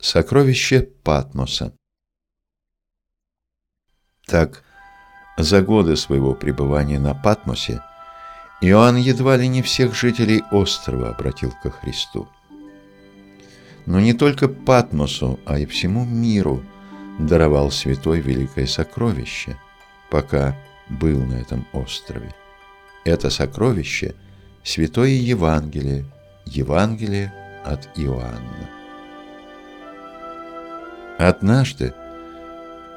Сокровище Патмоса Так, за годы своего пребывания на Патмосе Иоанн едва ли не всех жителей острова обратил ко Христу. Но не только Патмосу, а и всему миру даровал святой великое сокровище, пока был на этом острове. Это сокровище – Святое Евангелие, Евангелие от Иоанна. Однажды,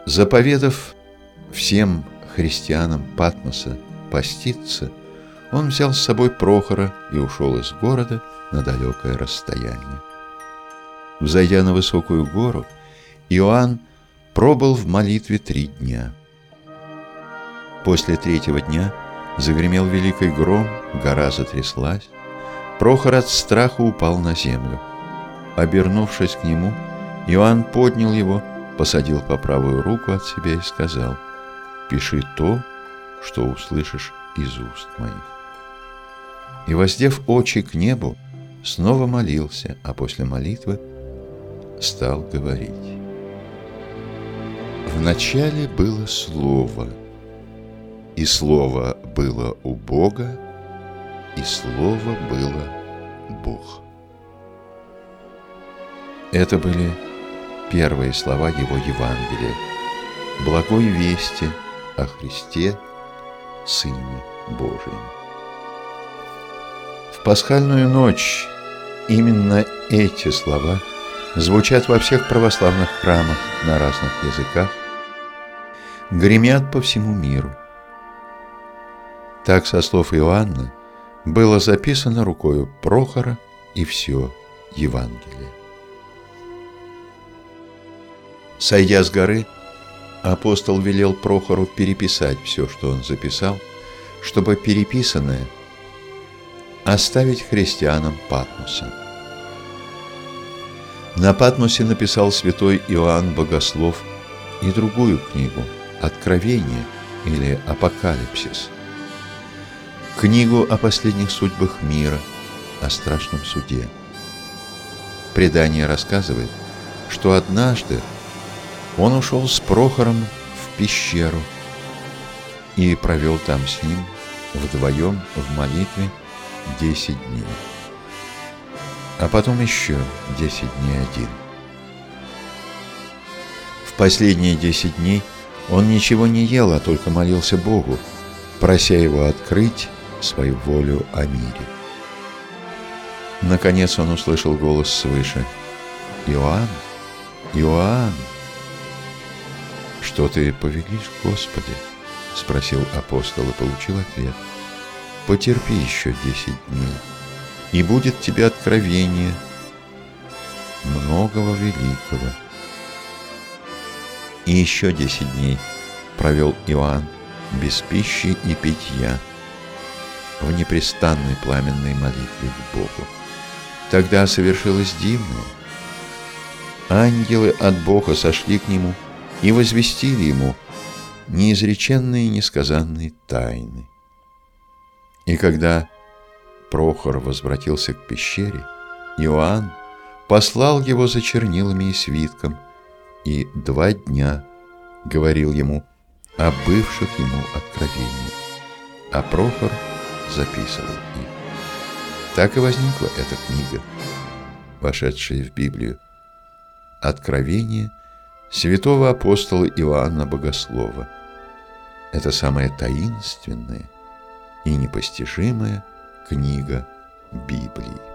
заповедав всем христианам Патмоса поститься, он взял с собой Прохора и ушел из города на далекое расстояние. Взойдя на высокую гору, Иоанн пробыл в молитве три дня. После третьего дня загремел великий гром, гора затряслась, Прохор от страха упал на землю. Обернувшись к нему, Иоанн поднял его, посадил по правую руку от себя и сказал, «Пиши то, что услышишь из уст моих». И, воздев очи к небу, снова молился, а после молитвы стал говорить. Вначале было Слово, и Слово было у Бога, и Слово было Бог. Это были первые слова его Евангелия, благой вести о Христе, Сыне Божием. В пасхальную ночь именно эти слова звучат во всех православных храмах на разных языках, гремят по всему миру. Так, со слов Иоанна, было записано рукою Прохора и все Евангелие. Сойдя с горы, апостол велел Прохору переписать все, что он записал, чтобы переписанное оставить христианам Патмоса. На Патмосе написал святой Иоанн Богослов и другую книгу «Откровение» или «Апокалипсис», книгу о последних судьбах мира, о страшном суде. Предание рассказывает, что однажды он ушел с Прохором в пещеру и провел там с ним вдвоем в молитве десять дней. А потом еще десять дней один. В последние десять дней он ничего не ел, а только молился Богу, прося его открыть свою волю о мире. Наконец он услышал голос свыше. «Иоанн! Иоанн!» «Что ты повелишь, Господи?» — спросил апостол и получил ответ. «Потерпи еще десять дней, и будет тебе откровение многого великого». И еще десять дней провел Иоанн без пищи и питья в непрестанной пламенной молитве к Богу. Тогда совершилось дивное. Ангелы от Бога сошли к нему — и возвестили ему неизреченные несказанные тайны. И когда Прохор возвратился к пещере, Иоанн послал его за чернилами и свитком, и два дня говорил ему о бывших ему откровениях, а Прохор записывал их. Так и возникла эта книга, вошедшая в Библию. Откровение – святого апостола Иоанна Богослова. Это самая таинственная и непостижимая книга Библии.